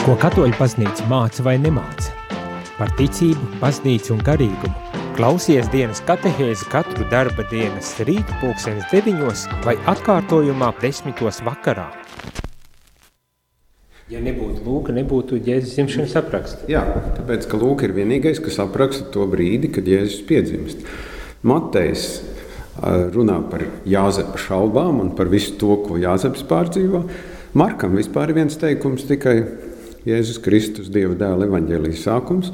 Ko katoļu baznīca māca vai nemāca? Par ticību, baznīcu un garīgumu. Klausies dienas katehēzi katru darba dienas rītu pulksenes deviņos vai atkārtojumā desmitos vakarā. Ja nebūtu lūka, nebūtu Jēzus dzimšanas apraksta. Jā, tāpēc, ka lūka ir vienīgais, kas apraksta to brīdi, kad Jēzus piedzimst. Matejs runā par Jāzepa šaubām un par visu to, ko Jāzeps pārdzīvo. Markam vispār ir viens teikums tikai Jēzus Kristus, Dieva dēla evaņģēlijas sākums.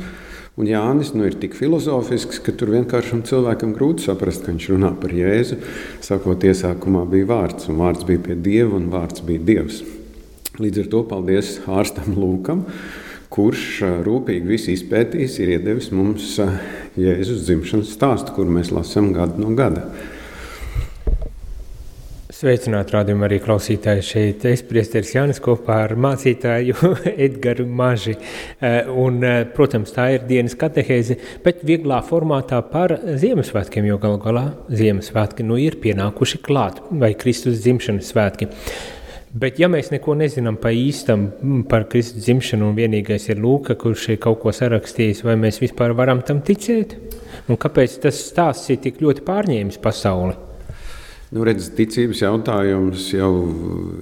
Un Jānis nu, ir tik filozofisks, ka tur vienkāršam cilvēkam grūti saprast, ka viņš runā par Jēzu. Sakot, iesākumā bija vārds, un vārds bija pie Dieva, un vārds bija Dievs. Līdz ar to paldies ārstam Lūkam, kurš rūpīgi visu izpētījis, ir iedevis mums Jēzus dzimšanas stāstu, kur mēs lasām gadu no gada. Sveicināt rādījumu arī klausītāji šeit. Es priesteris Jānis kopā ar mācītāju Edgaru Maži. Un, protams, tā ir dienas katehēze, bet vieglā formātā par Ziemassvētkiem, jo galu galā Ziemassvētki nu ir pienākuši klāt, vai Kristus dzimšanas svētki. Bet, ja mēs neko nezinām pa īstam par Kristus dzimšanu, un vienīgais ir Lūka, kurš ir kaut ko sarakstījis, vai mēs vispār varam tam ticēt? Un kāpēc tas stāsts ir tik ļoti pārņēmis pasauli? Nu, redz, ticības jautājums jau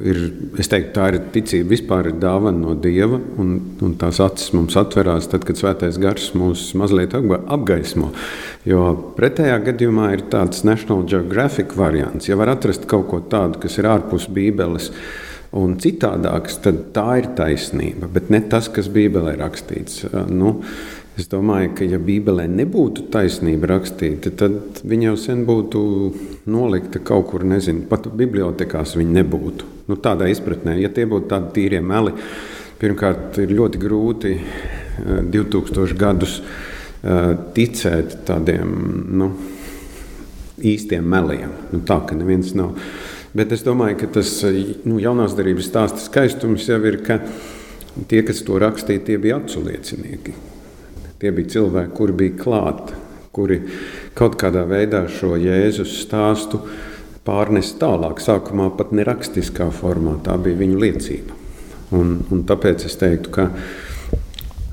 ir, es teiktu, tā ir ticība vispār ir dāvana no Dieva, un, un tās acis mums atverās tad, kad svētais gars mūs mazliet apgaismo. Jo pretējā gadījumā ir tāds National Geographic variants. Ja var atrast kaut ko tādu, kas ir ārpus Bībeles, un citādāks, tad tā ir taisnība, bet ne tas, kas Bībelē rakstīts. Nu, es domāju, ka ja Bībelē nebūtu taisnība rakstīta, tad viņa jau sen būtu nolikta kaut kur, nezinu, pat bibliotekās viņa nebūtu. Nu, tādā izpratnē, ja tie būtu tādi tīrie meli, pirmkārt, ir ļoti grūti 2000 gadus ticēt tādiem nu, īstiem meliem. Nu, tā ka neviens nav Bet es domāju, ka tas nu, jaunās darbības stāsta skaistums jau ir, ka tie, kas to rakstīja, tie bija aculiecinieki. Tie bija cilvēki, kuri bija klāti, kuri kaut kādā veidā šo Jēzus stāstu pārnes tālāk. Sākumā pat nerakstiskā formā, tā bija viņu liecība. Un, un tāpēc es teiktu, ka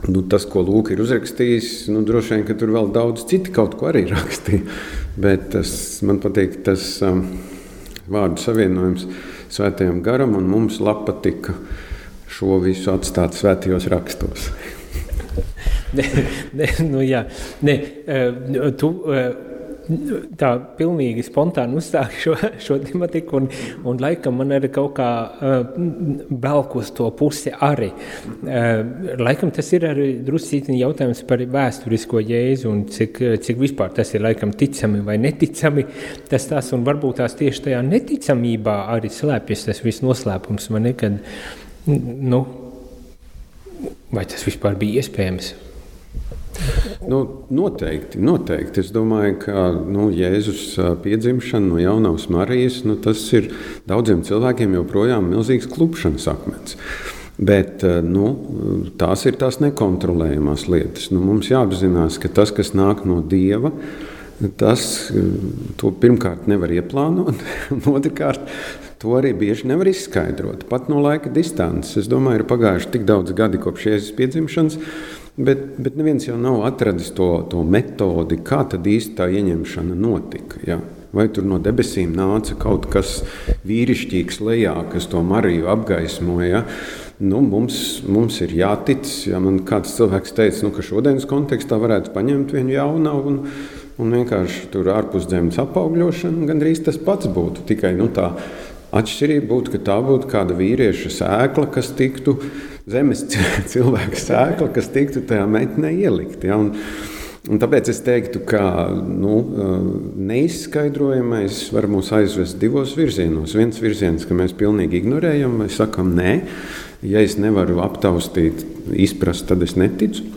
nu, tas, ko Lūks ir uzrakstījis, nu, droši vien, tur vēl daudz citu kaut ko arī rakstīja. Bet tas, man patīk tas. Um, vārdu savienojums svētajam garam, un mums lapa tika šo visu atstāt svētajos rakstos. ne, ne, nu jā, ne, uh, tu, uh, tā pilnīgi spontāni uzstāju šo, šo tematiku, un, un laikam man ir kaut kā uh, velk uz to pusi arī. Uh, laikam tas ir arī druscītiņ jautājums par vēsturisko jēzu, un cik, cik vispār tas ir laikam ticami vai neticami, tas tās, un varbūt tās tieši tajā neticamībā arī slēpjas tas viss noslēpums, man nekad, nu, vai tas vispār bija iespējams? Nu, noteikti, noteikti. Es domāju, ka nu, Jēzus piedzimšana no jaunās Marijas nu, tas ir daudziem cilvēkiem joprojām milzīgs klupšanas akmens. Bet nu, tās ir tās nekontrolējamās lietas. Nu, mums jāapzinās, ka tas, kas nāk no Dieva, tas pirmkārt nevar ieplānot, un otrkārt to arī bieži nevar izskaidrot. Pat no laika distances. Es domāju, ir pagājuši tik daudz gadi kopš Jēzus piedzimšanas Bet, bet neviens jau nav atradis to, to metodi, kā tad īsti tā ieņemšana notika. Ja? Vai tur no debesīm nāca kaut kas vīrišķīgs lejā, kas to Mariju apgaismoja? Nu, mums, mums ir jātic, ja man kāds cilvēks teica, nu, ka šodienas kontekstā varētu paņemt vienu jaunu un, un vienkārši tur ārpus zemes apaugļošanu, gandrīz tas pats būtu. Tikai nu, tā atšķirība būtu, ka tā būtu kāda vīrieša sēkla, kas tiktu zemes cilvēka sēkla, kas tiktu tajā meitnē ielikt. Ja? Un, Un tāpēc es teiktu, ka nu, neizskaidrojamais var mūs aizvest divos virzienos. Viens virziens, ka mēs pilnīgi ignorējam, vai sakam, nē, ja es nevaru aptaustīt, izprast, tad es neticu.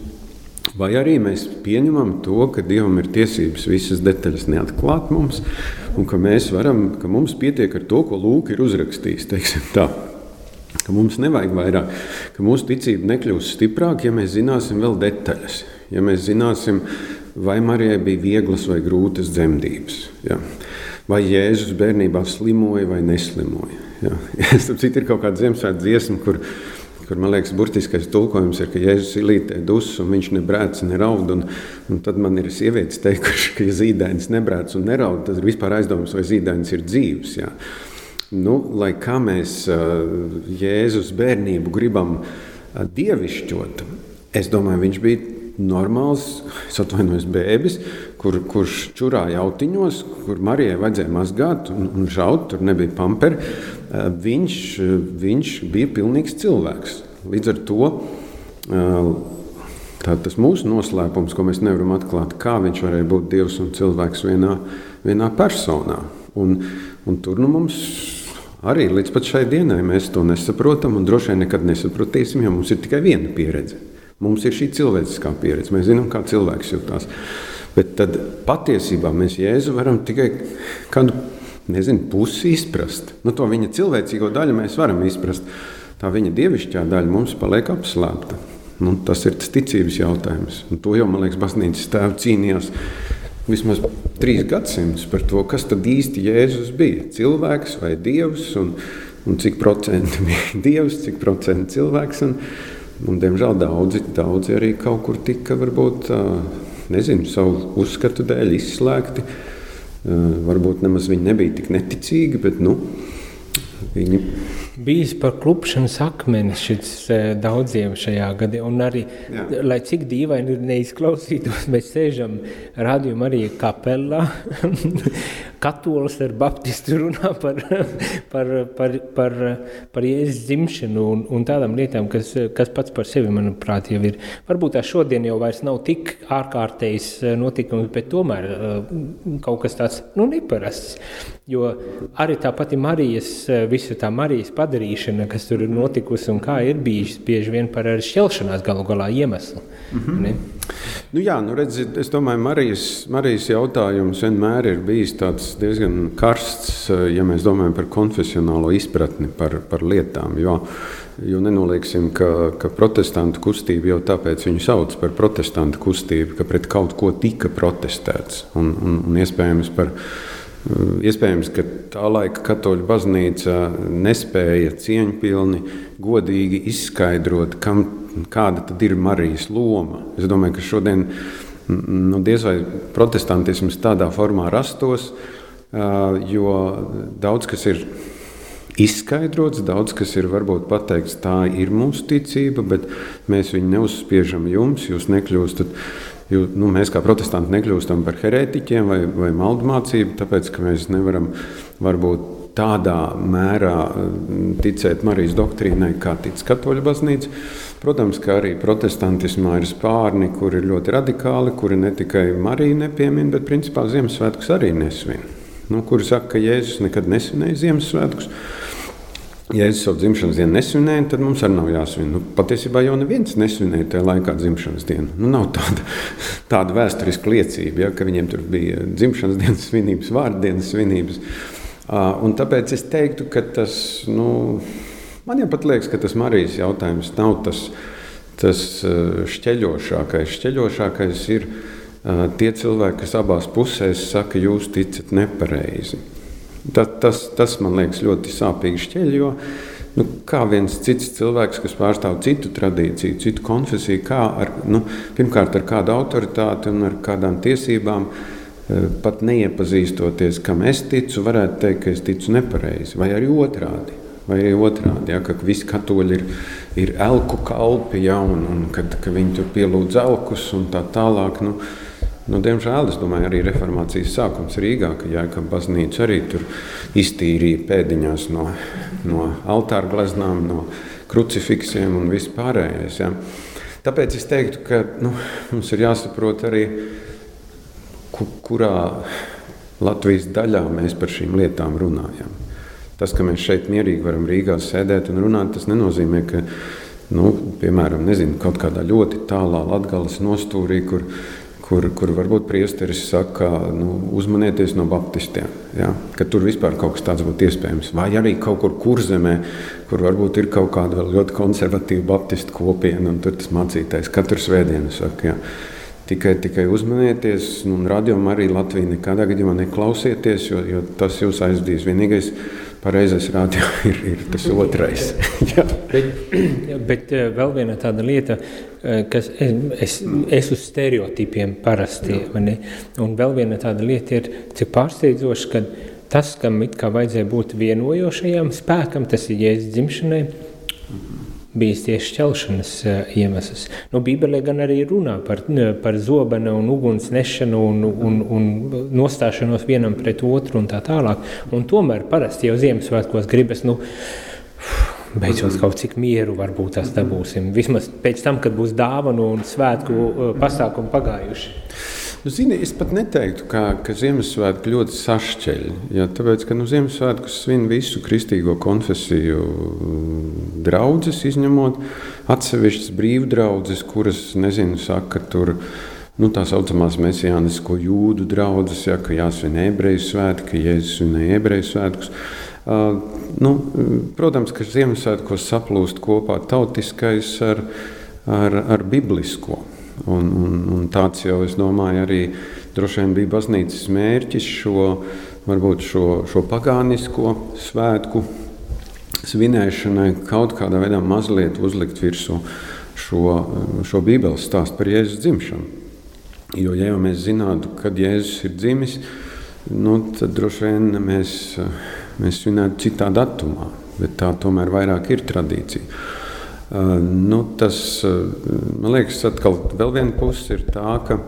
Vai arī mēs pieņemam to, ka Dievam ir tiesības visas detaļas neatklāt mums, un ka mēs varam, ka mums pietiek ar to, ko Lūks ir uzrakstījis ka mums nevajag vairāk, ka mūsu ticība nekļūs stiprāka, ja mēs zināsim vēl detaļas. Ja mēs zināsim, vai Marijai bija vieglas vai grūtas dzemdības, ja? vai Jēzus bērnībā slimoja vai neslimoja. Ja? Starp citu, ir kaut kāda Ziemassvētku dziesma, kur, kur man liekas, burtiskais tulkojums ir, ka Jēzus ir lītē dus, un viņš nebrēc, neraud. Un, un tad man ir sievietes teikuši, ka ja zīdainis nebrēc un neraud, tad ir vispār aizdomās, vai zīdainis ir dzīves. Jā. Nu, lai kā mēs Jēzus bērnību gribam dievišķot, es domāju, viņš bija normāls, atvainojos, bēbis, kur, kurš čurāja autiņos, kur Marijai vajadzēja mazgāt un, un žaut, tur nebija pamperi. Eh, viņš, viņš bija pilnīgs cilvēks. Līdz ar to eh, tā, tas mūsu noslēpums, ko mēs nevaram atklāt, kā viņš varēja būt Dievs un cilvēks vienā, vienā personā. Un, un tur nu, mums arī līdz šai dienai mēs to nesaprotam un droši vien nekad nesapratīsim, jo mums ir tikai viena pieredze. Mums ir šī cilvēciskā pieredze, mēs zinām, kā cilvēks jutās. Bet tad patiesībā mēs Jēzu varam tikai kādu nezinu, pusi izprast. Nu, to viņa cilvēcīgo daļu mēs varam izprast. Tā viņa dievišķā daļa mums paliek apslēpta. Nu, tas ir tas ticības jautājums. Un to jau, man liekas, Baznīcas tēvs cīnījās vismaz trīs gadsimtus par to, kas tad īsti Jēzus bija. Cilvēks vai dievs, un, un cik procenti bija dievs, cik procenti cilvēks. Un, Un, diemžēl daudzi, daudzi arī kaut kur tika, varbūt, nezinu, savu uzskatu dēļ izslēgti. Varbūt nemaz viņi nebija tik neticīgi, bet nu, viņi bijis par klupšanas akmeni šis daudziem šajā gadā. Un arī, Jā. lai cik dīvaini neizklausītos, mēs sēžam rādījumā arī kapelā. Katolis ar baptistu runā par, par, par, par, par jēzus dzimšanu un, un tādām lietām, kas, kas pats par sevi, manuprāt, jau ir. Varbūt tā šodien jau vairs nav tik ārkārtējs notikums, bet tomēr kaut kas tāds nu, neparasts. Jo arī tā pati Marijas, visa tā Marijas padarīšana, kas tur ir notikusi un kā ir bijis, bieži vien par šķelšanās galu galā iemeslu. Mm -hmm. Nu jā, nu redziet, es domāju, Marijas, Marijas jautājums vienmēr ir bijis diezgan karsts, ja mēs domājam par konfesionālo izpratni par, par lietām. Jo, jo nenolieksim, ka, ka protestantu kustība jau tāpēc viņu sauc par protestantu kustību, ka pret kaut ko tika protestēts un, un, un iespējams par Iespējams, ka tā laika katoļu baznīca nespēja cieņpilni, godīgi izskaidrot, kam, kāda ir Marijas loma. Es domāju, ka šodien nu, diez vai protestantisms tādā formā rastos, jo daudz kas ir izskaidrots, daudz kas ir varbūt pateikts, tā ir mūsu ticība, bet mēs viņu neuzspiežam jums, jūs nekļūstat Jo, nu, mēs kā protestanti nekļūstam par herētiķiem vai, vai maldu mācību, tāpēc ka mēs nevaram varbūt tādā mērā ticēt Marijas doktrīnai, kā tic Katoļu baznīca. Protams, ka arī protestantismā ir spārni, kuri ir ļoti radikāli, kuri ne tikai Mariju nepiemina, bet principā Ziemassvētkus arī nesvin. Nu, kuri saka, ka Jēzus nekad nesvinēja Ziemassvētkus. Ja es savu dzimšanas dienu nesvinēju, tad mums arī nav jāsvin. Nu, patiesībā jau neviens nesvinēja tajā laikā dzimšanas dienu. Nu, nav tāda, tāda vēsturiska liecība, ja, ka viņiem tur bija dzimšanas dienas svinības, vārdienas svinības. Uh, tāpēc es teiktu, ka tas, nu, man jau pat liekas, ka tas Marijas jautājums nav tas, tas šķeļošākais. Šķeļošākais ir uh, tie cilvēki, kas abās pusēs saka, jūs ticat nepareizi. Tas, tas, tas man liekas ļoti sāpīgi šķiet, jo nu, kā viens cits cilvēks, kas pārstāv citu tradīciju, citu konfesiju, kā ar, nu, pirmkārt ar kādu autoritāti un ar kādām tiesībām, eh, pat neiepazīstoties, kam es ticu, varētu teikt, ka es ticu nepareizi, vai arī otrādi. Vai arī otrādi, ja, ka visi katoļi ir, ir elku kalpi, ja, un, un kad, ka viņi tur pielūdz elkus un tā tālāk. Nu, Nu, diemžēl es domāju, arī reformācijas sākums Rīgā, ka Jēkabas baznīca arī tur iztīrīja pēdiņās no, no altāra gleznām, no krucifiksiem un vispārējais. Ja. Tāpēc es teiktu, ka nu, mums ir jāsaprot arī, kurā Latvijas daļā mēs par šīm lietām runājam. Tas, ka mēs šeit mierīgi varam Rīgā sēdēt un runāt, tas nenozīmē, ka, nu, piemēram, nezinu, kaut kādā ļoti tālā latgales nostūrī, kur kur, kur varbūt priesteris saka, nu, uzmanieties no baptistiem. Ja? Ka tur vispār kaut kas tāds būtu iespējams. Vai arī kaut kur kurzemē, kur varbūt ir kaut kāda ļoti konservatīva baptistu kopiena, un tur tas mācītājs katru svētdienu saka. Ja? Tikai, tikai uzmanieties, un radiokamā arī Latvija nekādā gadījumā neklausieties, jo, jo tas jūs aizdīs. Vienīgais pareizais rādio ir, ir tas otrais. bet, bet vēl viena tāda lieta, kas es, es, es uz stereotipiem parasti, un vēl viena tāda lieta ir, cik pārsteidzoši, ka tas, kam it kā vajadzēja būt vienojošajam spēkam, tas ir jēzus dzimšanai, bijis tieši šķelšanas uh, iemesls. Nu, Bībelē gan arī runā par, par zobena un uguns nešanu un, un, un nostāšanos vienam pret otru un tā tālāk. Un tomēr parasti jau Ziemassvētkos gribas, nu, beidzot kaut cik mieru varbūt tās dabūsim. Vismaz pēc tam, kad būs dāvanu un svētku pasākumu pagājuši. Nu, zini, es pat neteiktu, ka, ka Ziemassvētku ļoti sašķeļ. Ja, tāpēc, ka nu, Ziemassvētku svin visu kristīgo konfesiju mm, draugus, izņemot atsevišķas brīvdraudzes, kuras, nezinu, saka, tur nu, tā saucamās mesijānisko jūdu draugas, ja, ka jāsvin ebreju svētki, ka Jēzus svinēja ebreju svētkus. Uh, nu, protams, ka Ziemassvētkos saplūst kopā tautiskais ar, ar, ar biblisko. Un, un, un tāds jau, es domāju, arī droši vien bija baznīcas mērķis šo, varbūt šo, šo pagānisko svētku svinēšanai kaut kādā veidā mazliet uzlikt virsū šo, šo bībeles stāstu par Jēzus dzimšanu. Jo, ja jau mēs zinātu, kad Jēzus ir dzimis, nu, tad droši vien mēs, mēs svinētu citā datumā, bet tā tomēr vairāk ir tradīcija. Nu, tas, man liekas, atkal vēl viena puse ir tā, ka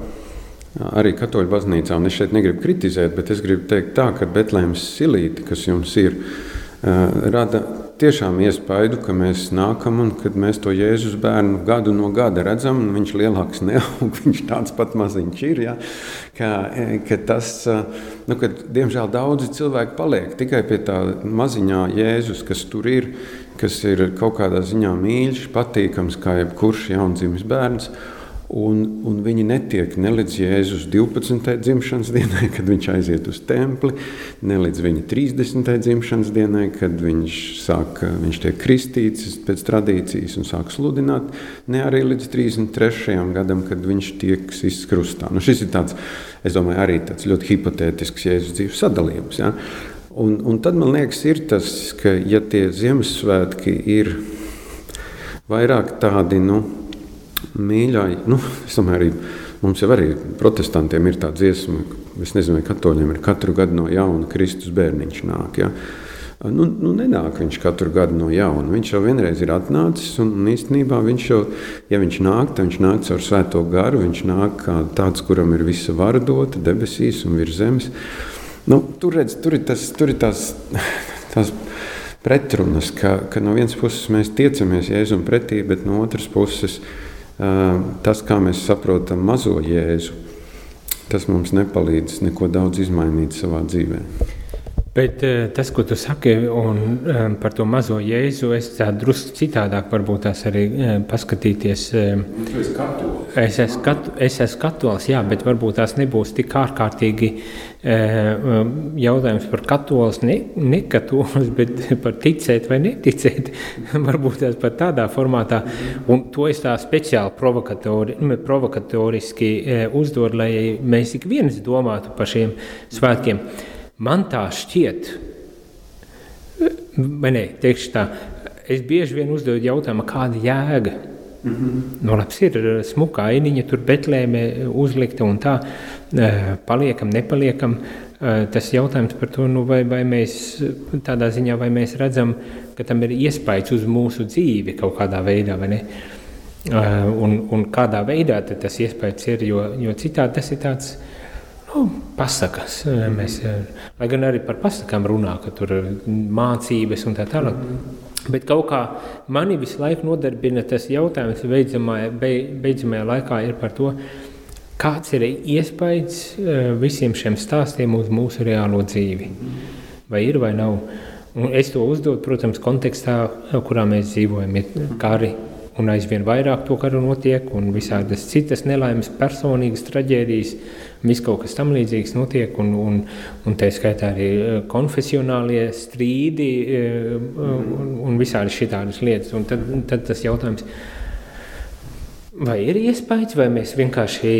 arī katoļu baznīcā, un es šeit negribu kritizēt, bet es gribu teikt tā, ka Betlēmas silīte, kas jums ir, rada tiešām iespaidu, ka mēs nākam un kad mēs to Jēzus bērnu gadu no gada redzam, un viņš lielāks neaug, viņš tāds pat maziņš ir, ja, ka, ka tas, nu, kad diemžēl daudzi cilvēki paliek tikai pie tā maziņā Jēzus, kas tur ir, kas ir kaut kādā ziņā mīļš, patīkams, kā jebkurš jaundzimis bērns. Un, un viņi netiek ne līdz Jēzus 12. dzimšanas dienai, kad viņš aiziet uz templi, ne līdz viņa 30. dzimšanas dienai, kad viņš, sāk, viņš tiek kristīts pēc tradīcijas un sāk sludināt, ne arī līdz 33. gadam, kad viņš tiek sists krustā. Nu, šis ir tāds, es domāju, arī tāds ļoti hipotētisks Jēzus dzīves sadalījums. Ja? Un, un tad man liekas, ir tas, ka ja tie Ziemassvētki ir vairāk tādi nu, mīļāji, nu, arī mums jau arī protestantiem ir tā dziesma, es nezinu, vai katoļiem ir katru gadu no jauna Kristus bērniņš nāk. Ja? Nu, nu, nenāk viņš katru gadu no jauna. Viņš jau vienreiz ir atnācis, un, un īstenībā viņš jau, ja viņš nāk, tad viņš nāk caur svēto garu. Viņš nāk kā tāds, kuram ir visa vara dota debesīs un virs zemes. Nu, tur, redz, tur ir, tas, tur ir tās, tās pretrunas, ka, ka no vienas puses mēs tiecamies Jēzum pretī, bet no otras puses tas, kā mēs saprotam mazo Jēzu, tas mums nepalīdz neko daudz izmainīt savā dzīvēm. Bet uh, tas, ko tu saki un, um, par to mazo jēzu, es drusku citādāk varbūt tās arī uh, paskatīties. Uh, es esmu katolis, es esmu katolis, jā, bet varbūt tās nebūs tik ārkārtīgi uh, jautājums par katolis, ne, ne katolis, bet par ticēt vai neticēt. varbūt tās pat tādā formātā. Un to es tā speciāli provokatori, provokatoriski uh, uzdodu, lai mēs ik viens domātu par šiem svētkiem. Uh, Man tā šķiet, vai ne, tā, es bieži vien uzdodu jautājumu, kāda jēga. Mm -hmm. nu, labs ir smuka ainiņa, tur betlēmē uzlikta un tā, paliekam, nepaliekam. Tas jautājums par to, nu, vai, vai mēs tādā ziņā, vai mēs redzam, ka tam ir iespējas uz mūsu dzīvi kaut kādā veidā, vai ne? Un, un kādā veidā tas iespējas ir, jo, jo citādi tas ir tāds, Nu, pasakas. Mēs, lai gan arī par pasakām runā, ka tur ir mācības un tā tālāk. Bet kaut kā mani visu laiku nodarbina tas jautājums, beidzamajā, beidzamajā laikā ir par to, kāds ir iespējas eh, visiem šiem stāstiem uz mūsu reālo dzīvi. Vai ir vai nav? Un es to uzdodu, protams, kontekstā, kurā mēs dzīvojam, ir kari un aizvien vairāk to karu notiek, un visādas citas nelaimes, personīgas traģēdijas, viss kaut kas tam līdzīgs notiek, un, un, un tā skaitā arī eh, konfesionālie strīdi eh, un, un visādi šitādas lietas. Un tad, tad tas jautājums, Vai ir iespējas, vai mēs vienkārši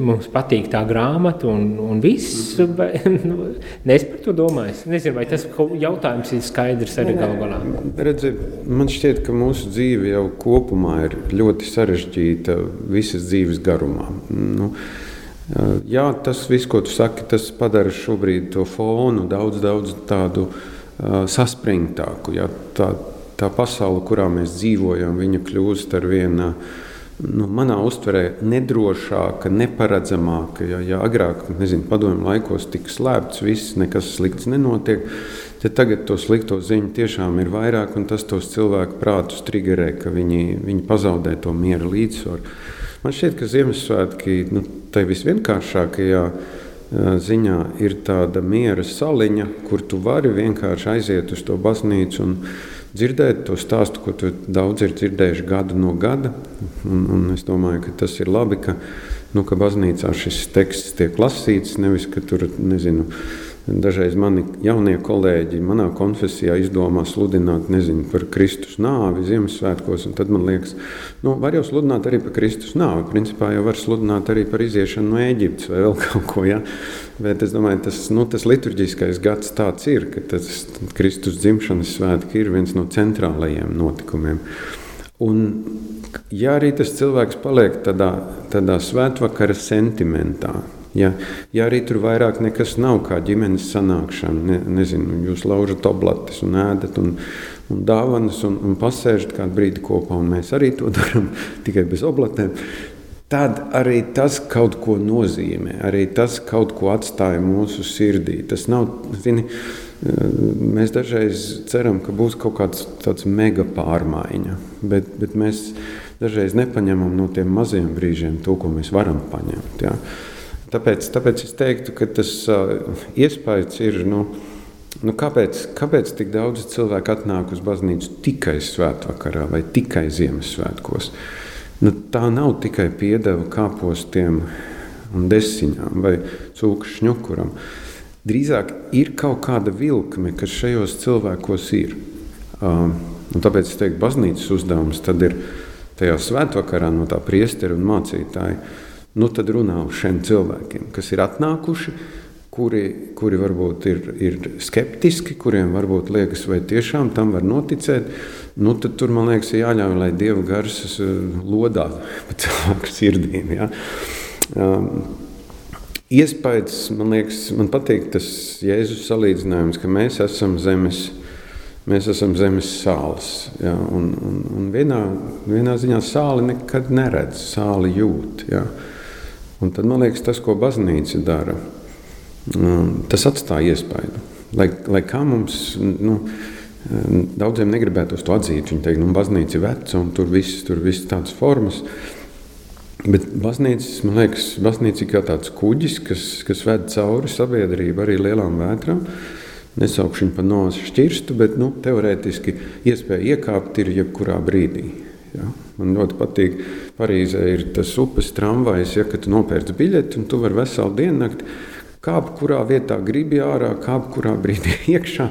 mums patīk tā grāmata un, un viss? Vai, nu, es par to domāju. Es nezinu, vai tas jautājums ir skaidrs arī galu galā. Redzi, man šķiet, ka mūsu dzīve jau kopumā ir ļoti sarežģīta visas dzīves garumā. Nu, jā, tas viss, ko tu saki, tas padara šobrīd to fonu daudz, daudz tādu uh, saspringtāku. Jā, tā, tā pasaule, kurā mēs dzīvojam, viņa kļūst ar vienu. Nu, manā uztverē nedrošāka, neparedzamāka. Ja, ja agrāk, nezinu, padomju laikos tika slēpts, viss, nekas slikts nenotiek, tad tagad to slikto ziņu tiešām ir vairāk, un tas tos cilvēku prātus triggerē, ka viņi, viņi pazaudē to miera līdzsvaru. Man šķiet, ka Ziemassvētki nu, tai visvienkāršākajā ziņā ir tāda miera saliņa, kur tu vari vienkārši aiziet uz to baznīcu dzirdēt to stāstu, ko daudz ir dzirdējuši gadu no gada. Un, un es domāju, ka tas ir labi, ka, nu, ka baznīcā šis teksts tiek lasīts, nevis ka tur nezinu. Dažreiz mani jaunie kolēģi manā konfesijā izdomā sludināt nezinu, par Kristus nāvi Ziemassvētkos. Tad man liekas, nu, var jau sludināt arī par Kristus nāvi. Principā jau var sludināt arī par iziešanu no Eģiptes vai vēl kaut ko. Ja? Bet es domāju, tas, nu, tas liturģiskais gads tāds ir, ka tas Kristus dzimšanas svētki ir viens no centrālajiem notikumiem. Un, ja arī tas cilvēks paliek tādā, tādā svētvakara sentimentā, Ja, ja arī tur vairāk nekas nav kā ģimenes sanākšana, ne, nezinu, jūs laužat oblates un ēdat un, un dāvanas un, un pasēžat kādu brīdi kopā, un mēs arī to darām tikai bez oblatēm, tad arī tas kaut ko nozīmē, arī tas kaut ko atstāja mūsu sirdī. Tas nav, zini, mēs dažreiz ceram, ka būs kaut kāds tāds mega pārmaiņa, bet, bet mēs dažreiz nepaņemam no tiem maziem brīžiem to, ko mēs varam paņemt. Ja? Tāpēc, tāpēc es teiktu, ka tas iespējas ir. Nu, Nu, kāpēc, kāpēc tik daudz cilvēku atnāk uz baznīcu tikai svētvakarā vai tikai Ziemassvētkos? Nu, tā nav tikai piedeva kāpostiem un desiņām vai cūku šņukuram. Drīzāk ir kaut kāda vilkme, kas šajos cilvēkos ir. Um, tāpēc es teiktu, baznīcas uzdevums ir tajā svētvakarā no tā priestera un mācītāja nu tad runā uz šiem cilvēkiem, kas ir atnākuši, kuri, kuri varbūt ir, ir skeptiski, kuriem varbūt liekas, vai tiešām tam var noticēt. Nu, tad tur man liekas, ir jāļauj, lai dieva gars eh, lodā pa cilvēku sirdīm. Ja? Um, Iespējams, man liekas, man patīk tas Jēzus salīdzinājums, ka mēs esam zemes, mēs esam zemes sāls. Ja? Un, un, un vienā, vienā ziņā sāli nekad neredz, sāli jūt. Ja? Uh, Un tad man liekas, tas, ko baznīca dara, um, tas atstāja iespaidu. Lai, lai kā mums, nu, daudziem negribētos to atzīt, viņi teikt, ka nu, baznīca ir veca un tur viss tur viss tādas formas. Bet baznīca, man liekas, baznīca ir kā tāds kuģis, kas, kas ved cauri sabiedrību arī lielām vētrām. Nesaukšu viņu par nozaru šķirstu, bet nu, teorētiski iespēja iekāpt ir jebkurā brīdī. Ja? Man ļoti patīk, Parīzē ir tas upes tramvajs, ja tu nopērci biļeti un tu vari veselu dienu nakti kāpt, kurā vietā gribi ārā, kāpt, kurā brīdī iekšā.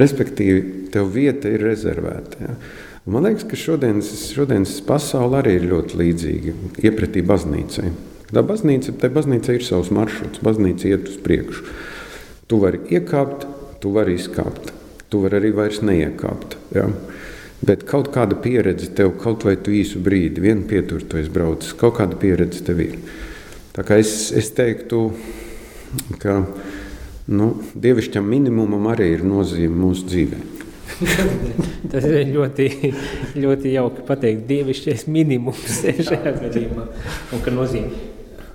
Respektīvi, tev vieta ir rezervēta. Ja? Man liekas, ka šodienas, šodienas pasaule arī ir ļoti līdzīga iepratī baznīcai. Tā baznīca, tā baznīca ir savs maršruts, baznīca iet uz priekšu. Tu vari iekāpt, tu vari izkāpt, tu vari arī vairs neiekāpt. Ja? Bet kaut kāda pieredze tev, kaut vai tu īsu brīdi, vienu pieturu tu esi braucis, kaut kāda pieredze tev ir. Tā kā es, es teiktu, ka nu, dievišķam minimumam arī ir nozīme mūsu dzīvē. Tas ir ļoti, ļoti jauki pateikt, dievišķais minimums šajā gadījumā. Un ka nozīme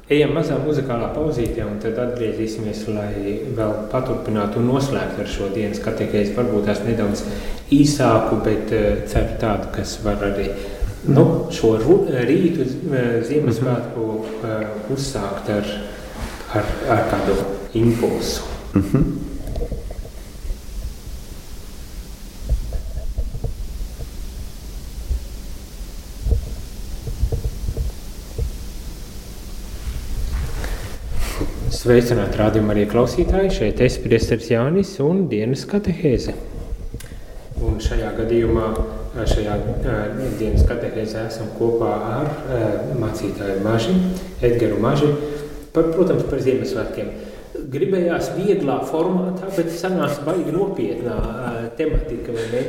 Ejam mazā muzikālā pauzītē, un tad atgriezīsimies, lai vēl paturpinātu un noslēgtu ar šo dienas katehēzi. Varbūt tās nedaudz īsāku, bet uh, ceru tādu, kas var arī nu, šo rītu uh, Ziemassvētku uh, uzsākt ar, ar, ar kādu impulsu. Mm -hmm. Sveicināti rādījumā arī klausītāji. Šeit es priesteris Jānis un dienas katehēze. Un šajā gadījumā šajā dienas katehēzē esam kopā ar mācītāju Maži, Edgaru Maži, par, protams, par Ziemassvētkiem. Gribējās vieglā formātā, bet sanāca baigi nopietnā tematika, vai ne?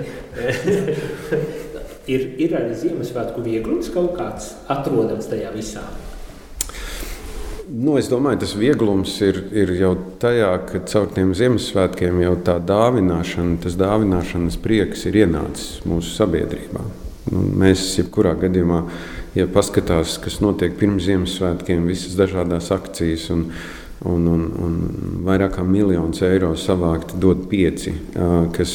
ir, ir arī Ziemassvētku vieglums kaut kāds atrodams tajā visā. Nu, es domāju, tas vieglums ir, ir jau tajā, ka caur tiem Ziemassvētkiem jau tā dāvināšana, tas dāvināšanas prieks ir ienācis mūsu sabiedrībā. Nu, mēs, jebkurā gadījumā, ja paskatās, kas notiek pirms Ziemassvētkiem, visas dažādas akcijas un, un, un, un vairāk kā miljonus eiro savākti dod pieci, kas,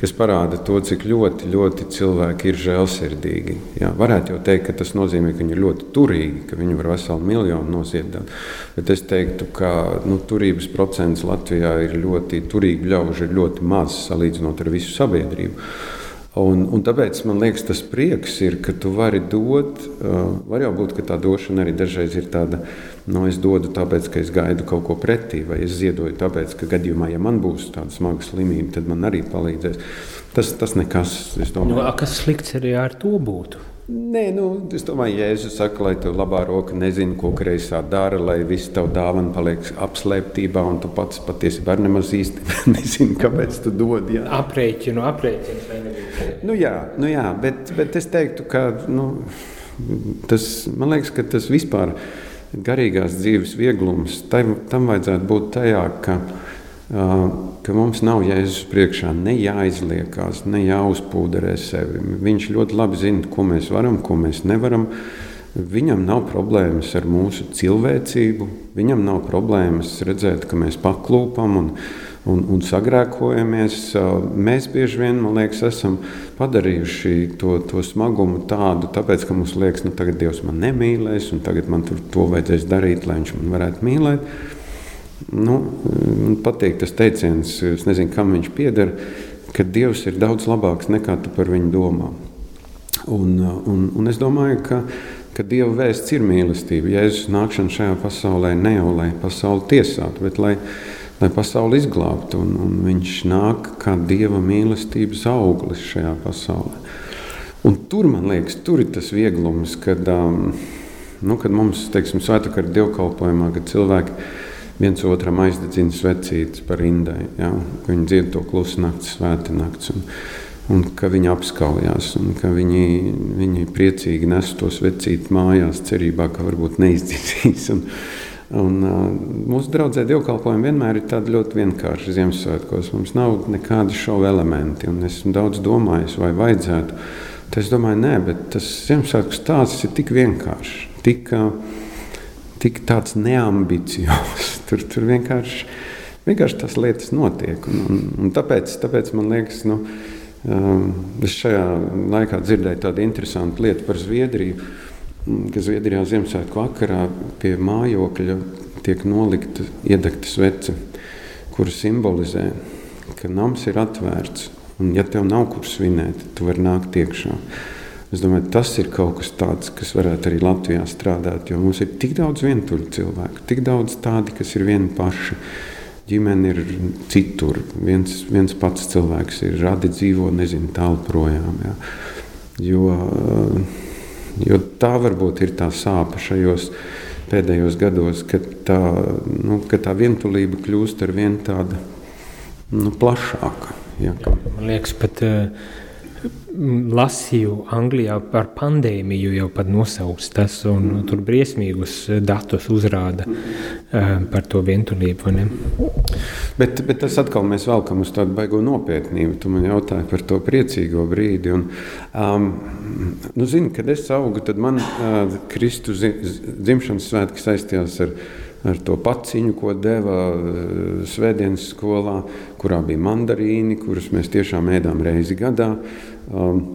kas parāda to, cik ļoti, ļoti cilvēki ir žēlsirdīgi. Jā, varētu jau teikt, ka tas nozīmē, ka viņi ir ļoti turīgi, ka viņi var veselu miljonu noziedāt. Bet es teiktu, ka nu, turības procents Latvijā ir ļoti turīgi ļauži, ir ļoti maz salīdzinot ar visu sabiedrību. Un, un tāpēc man liekas, tas prieks ir, ka tu vari dot. Uh, var jau būt, ka tā došana arī dažreiz ir tāda, nu, es dodu tāpēc, ka es gaidu kaut ko pretī, vai es ziedoju tāpēc, ka gadījumā, ja man būs tāda smaga slimība, tad man arī palīdzēs. Tas, tas nekas, es domāju. Nu, kas slikts arī ar to būtu? Nē, nu, es domāju, Jēzus saka, lai tu labā roka nezini, ko kreisā dara, lai viss tev dāvana paliek apslēptībā, un tu pats patiesībā nemaz īsti nezini, kāpēc tu dod. Jā. Aprēķinu, aprēķinu. Nu jā, nu jā bet, bet es teiktu, ka nu, tas, man liekas, ka tas vispār garīgās dzīves vieglums, tam, tam vajadzētu būt tajā, ka ka mums nav Jēzus priekšā ne jāizliekās, ne jāuzpūderē sevi. Viņš ļoti labi zina, ko mēs varam, ko mēs nevaram. Viņam nav problēmas ar mūsu cilvēcību, viņam nav problēmas redzēt, ka mēs paklūpam un, un, un sagrēkojamies. Mēs bieži vien, man liekas, esam padarījuši to, to smagumu tādu, tāpēc, ka mums liekas, ka nu, tagad Dievs man nemīlēs, un tagad man to vajadzēs darīt, lai Viņš man varētu mīlēt. Nu, man patīk tas teiciens, es nezinu, kam viņš pieder, ka Dievs ir daudz labāks nekā tu par viņu domā. Un, un, un es domāju, ka, ka Dieva vēsts ir mīlestība. Jēzus nākšana šajā pasaulē ne jau lai pasauli tiesātu, bet lai, lai pasauli izglābtu. Un, un viņš nāk kā Dieva mīlestības auglis šajā pasaulē. Un tur man liekas, tur ir tas vieglums, kad, um, nu, kad mums, teiksim, svētdienas dievkalpojumā, kad cilvēki viens otram aizdedzina svecītes par indai. Ja? Viņi dzied to klusu nakts, svēta nakts. Un, un ka viņi apskaujās, un ka viņi, viņi priecīgi nes to svecīti mājās, cerībā, ka varbūt neizdzisīs. Un, uh, mūsu draudzē dievkalpojumi vienmēr ir tādi ļoti vienkārši Ziemassvētkos. Mums nav nekādi šovu elementi, un esmu daudz domājis, vai vajadzētu. Tad es domāju, nē, bet tas Ziemassvētku stāsts ir tik vienkāršs. Tik, tik tāds neambiciozs. Tur, tur vienkārši, vienkārši tas lietas notiek. Un, un, un tāpēc, tāpēc man liekas, nu, es šajā laikā dzirdēju tādu interesantu lietu par Zviedriju, ka Zviedrijā Ziemassvētku vakarā pie mājokļa tiek nolikta iedegta svece, kura simbolizē, ka nams ir atvērts. Un, ja tev nav kur svinēt, tu vari nākt iekšā. Es domāju, tas ir kaut kas tāds, kas varētu arī Latvijā strādāt. Jo mums ir tik daudz vientuļu cilvēku, tik daudz tādu, kas ir vieni paši. Ģimene ir citur. Viens, viens pats cilvēks ir radi dzīvo, nezinu, tālu projām. Jā. Jo, jo tā varbūt ir tā sāpe šajos pēdējos gados, kad tā, nu, kad tā vientulība kļūst ar vien tāda nu, plašāka. Jā. Man liekas, pat. Uh lasīju Anglijā par pandēmiju, jau pat nosauks tas, un tur briesmīgus datus uzrāda uh, par to vientulību. Bet, bet tas atkal mēs velkam uz tādu baigo nopietnību. Tu man jautāji par to priecīgo brīdi. Un, um, nu, zini, kad es augu, tad man uh, Kristus dzimšanas svētki saistījās ar ar to paciņu, ko deva Svētdienas skolā, kurā bija mandarīni, kurus mēs tiešām ēdām reizi gadā. Um,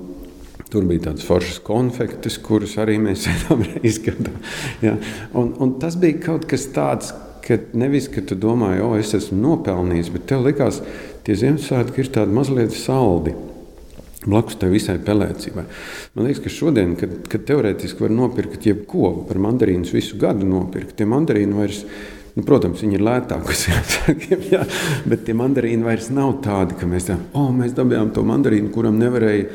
Tur bija tādas foršas konfektes, kuras arī mēs ēdām reizes gadā. Ja? Un, un tas bija kaut kas tāds, ka nevis, ka tu domāji, o, es esmu nopelnījis, bet tev likās, tie Ziemassvētki ir tādi mazliet saldi. Blakus tam visai pelēcībai. Man liekas, ka šodien, kad, kad teorētiski var nopirkt jebko, par mandarīnu visu gadu nopirkt, tie mandarīni vairs Nu, protams, viņi ir lētāki Ziemassvētkiem, jā, bet tie mandarīni vairs nav tādi, ka mēs, tā, oh, mēs dabījām to mandarīnu, kuram nevarēja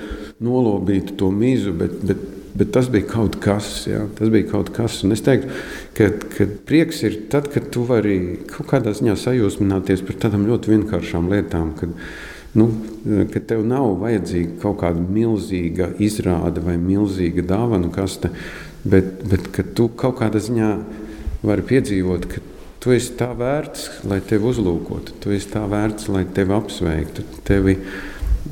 nolobītu to mizu, bet, bet, bet tas bija kaut kas. Jā, tas bija kaut kas. Un es teiktu, ka, ka prieks ir tad, kad tu vari kaut kādā ziņā sajūsmināties par tādām ļoti vienkāršām lietām. Kad, nu, ka tev nav vajadzīga kaut kāda milzīga izrāde vai milzīga dāvana kaste, bet, bet ka tu kaut kādā ziņā vari piedzīvot, ka tu esi tā vērts, lai tevi uzlūkotu, tu esi tā vērts, lai tevi apsveiktu. Tevi,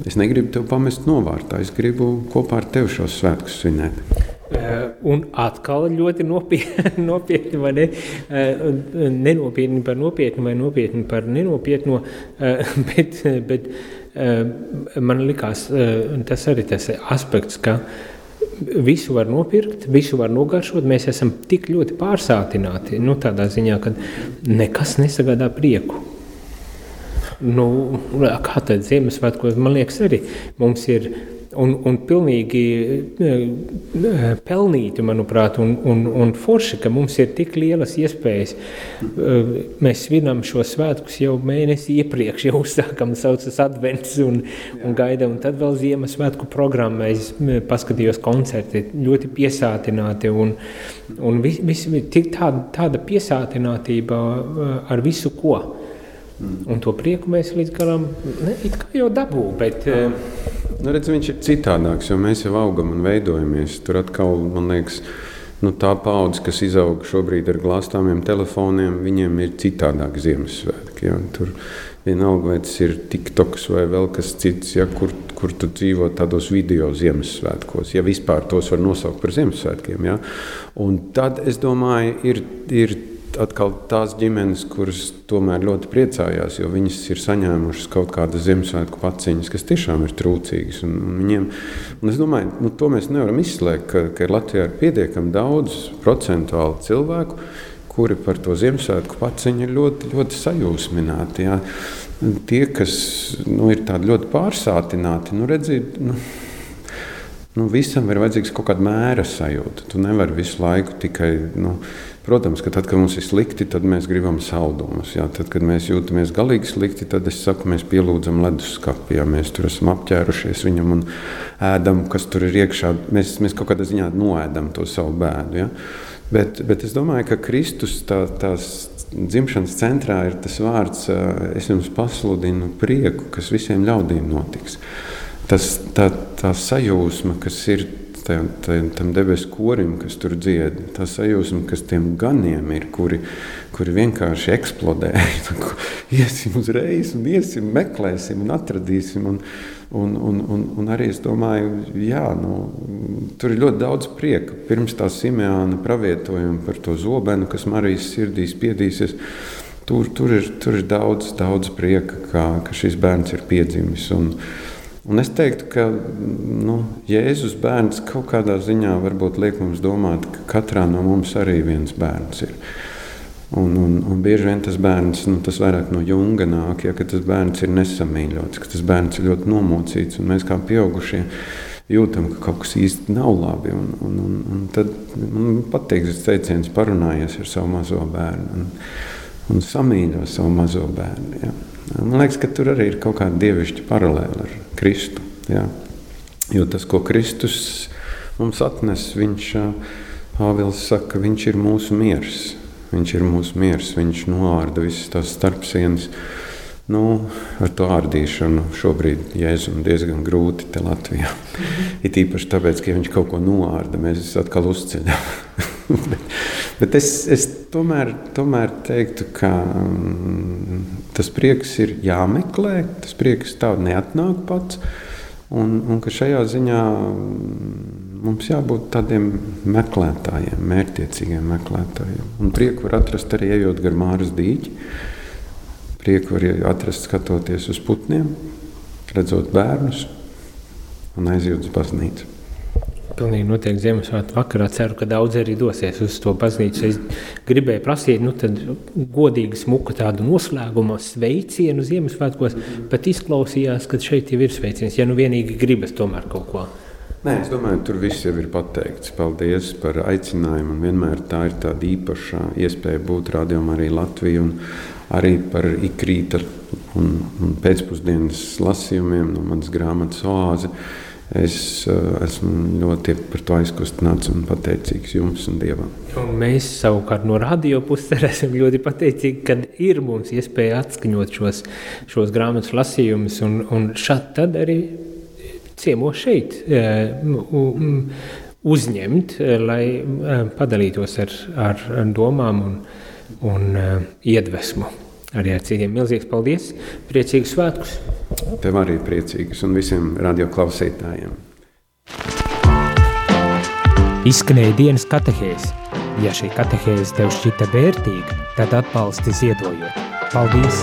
es negribu tevi pamest novārtā, es gribu kopā ar tevi šos svētkus svinēt. Uh, un atkal ļoti nopietni, nopietni vai ne? Uh, nenopietni par nopietnu vai nopietni par nenopietnu, uh, bet, bet man likās tas arī tas aspekts, ka visu var nopirkt, visu var nogaršot. Mēs esam tik ļoti pārsātināti, nu, tādā ziņā, ka nekas nesagādā prieku. Nu, kā tad Ziemassvētkos, man liekas, arī mums ir un, un pilnīgi eh, pelnīti, manuprāt, un, un, un forši, ka mums ir tik lielas iespējas. Eh, mēs svinam šo svētkus jau mēnesi iepriekš, jau uzsākam saucas advents un, un gaidām, un tad vēl Ziemassvētku programmā es paskatījos koncerti, ļoti piesātināti, un, un vis, vis, tik tāda, tāda piesātinātība ar visu ko. Un to prieku mēs līdz galam ne, jau dabūjām. Bet, uh, Nu, redz, viņš ir citādāks, jo mēs jau augam un veidojamies. Tur atkal, man liekas, nu, tā paudze, kas izaug šobrīd ar glāstāmiem telefoniem, viņiem ir citādāk Ziemassvētki. Ja? Tur vienalga, vai tas ir TikToks vai vēl kas cits, ja? kur, kur tu dzīvo tādos video Ziemassvētkos, ja vispār tos var nosaukt par Ziemassvētkiem. Ja? Un tad, es domāju, ir, ir atkal tās ģimenes, kuras tomēr ļoti priecājās, jo viņas ir saņēmušas kaut kādas Ziemassvētku paciņas, kas tiešām ir trūcīgas. Un, un viņiem, un es domāju, nu, to mēs nevaram izslēgt, ka, ka Latvijā ir pietiekami daudz procentuāli cilvēku, kuri par to Ziemassvētku paciņu ir ļoti, ļoti sajūsmināti. Jā. Tie, kas nu, ir ļoti pārsātināti, nu, redzīt, nu, nu, visam ir vajadzīgs kaut kāda mēra sajūta. Tu nevari visu laiku tikai. Nu, Protams, ka tad, kad mums ir slikti, tad mēs gribam saldumus. Jā. Tad, kad mēs jūtamies galīgi slikti, tad es saku, mēs pielūdzam leduskapi. Jā. Mēs tur esam apģērušies viņam un ēdam, kas tur ir iekšā. Mēs, mēs kaut kādā ziņā noēdam to savu bēdu. Jā. Bet, bet es domāju, ka Kristus tā, tās dzimšanas centrā ir tas vārds, es jums pasludinu prieku, kas visiem ļaudīm notiks. Tas, tā, tā sajūsma, kas ir tam, tam, tam debesu korim, kas tur dzied, tā sajūsma, kas tiem ganiem ir, kuri, kuri vienkārši eksplodē. iesim uzreiz, un iesim, meklēsim, un atradīsim. Un, un, un, un, un arī es domāju, jā, nu, tur ir ļoti daudz prieka. Pirms tā Simeāna pravietojuma par to zobenu, kas Marijas sirdīs piedīsies. Tur, tur, ir, tur ir daudz, daudz prieka, kā, ka šis bērns ir piedzimis. Un, Un es teiktu, ka nu, Jēzus bērns kaut kādā ziņā varbūt liek mums domāt, ka katrā no mums arī viens bērns ir. Un, un, un bieži vien tas bērns, nu, tas vairāk no junga nāk, ja tas bērns ir nesamīļots, ka tas bērns ir ļoti nomocīts, un mēs kā pieaugušie jūtam, ka kaut kas īsti nav labi. Un, un, un, un tad man patīk šis teiciens, parunājies ar savu mazo bērnu un, un samīļo savu mazo bērnu. Ja. Man liekas, ka tur arī ir kaut kāda dievišķa paralēla ar Kristu. Jā. Jo tas, ko Kristus mums atnes, viņš, Pāvils saka, viņš ir mūsu miers. Viņš ir mūsu miers, viņš noārda visas tās starpsienas. Nu, ar to ārdīšanu šobrīd Jēzum diezgan grūti te Latvijā. It īpaši tāpēc, ka ja viņš kaut ko noārda, mēs atkal uzceļam. bet, bet es, es tomēr, tomēr teiktu, ka mm, tas prieks ir jāmeklē, tas prieks tā neatnāk pats. Un, un ka šajā ziņā mm, mums jābūt tādiem meklētājiem, mērķiecīgiem meklētājiem. Un prieku var atrast arī ejot gar māras dīķi. Prieku var atrast skatoties uz putniem, redzot bērnus un aizjūt uz baznīcu. Pilnīgi noteikti Ziemassvētku vakarā ceru, ka daudz arī dosies uz to baznīcu. Es gribēju prasīt, nu tad godīgi smuku tādu noslēgumu sveicienu Ziemassvētkos, bet izklausījās, ka šeit jau ir sveiciens, ja nu vienīgi gribas tomēr kaut ko. Nē, es domāju, tur viss jau ir pateikts. Paldies par aicinājumu. Vienmēr tā ir tāda īpaša iespēja būt rādījumā arī Latvijā arī par ikrīta un, un pēcpusdienas lasījumiem no manas grāmatas oāze es esmu ļoti par to aizkustināts un pateicīgs jums un Dievam. Un mēs savukārt no radio puses esam ļoti pateicīgi, ka ir mums iespēja atskaņot šos, šos grāmatas lasījumus un, un šādi arī ciemo šeit uzņemt, lai padalītos ar, ar domām un, un iedvesmu arī ar citiem. Milzīgs paldies! Priecīgus svētkus! Tev arī priecīgus un visiem radioklausītājiem! Izskanēja dienas katehēs. Ja šī katehēze tev šķita vērtīga, tad atbalsti ziedojot. Paldies!